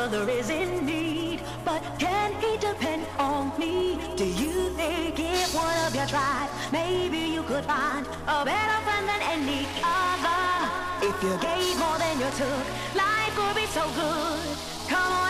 brother is in need, but can he depend on me? Do you think if one of you tried, maybe you could find a better friend than any other? If you gave more than you took, life would be so good. Come on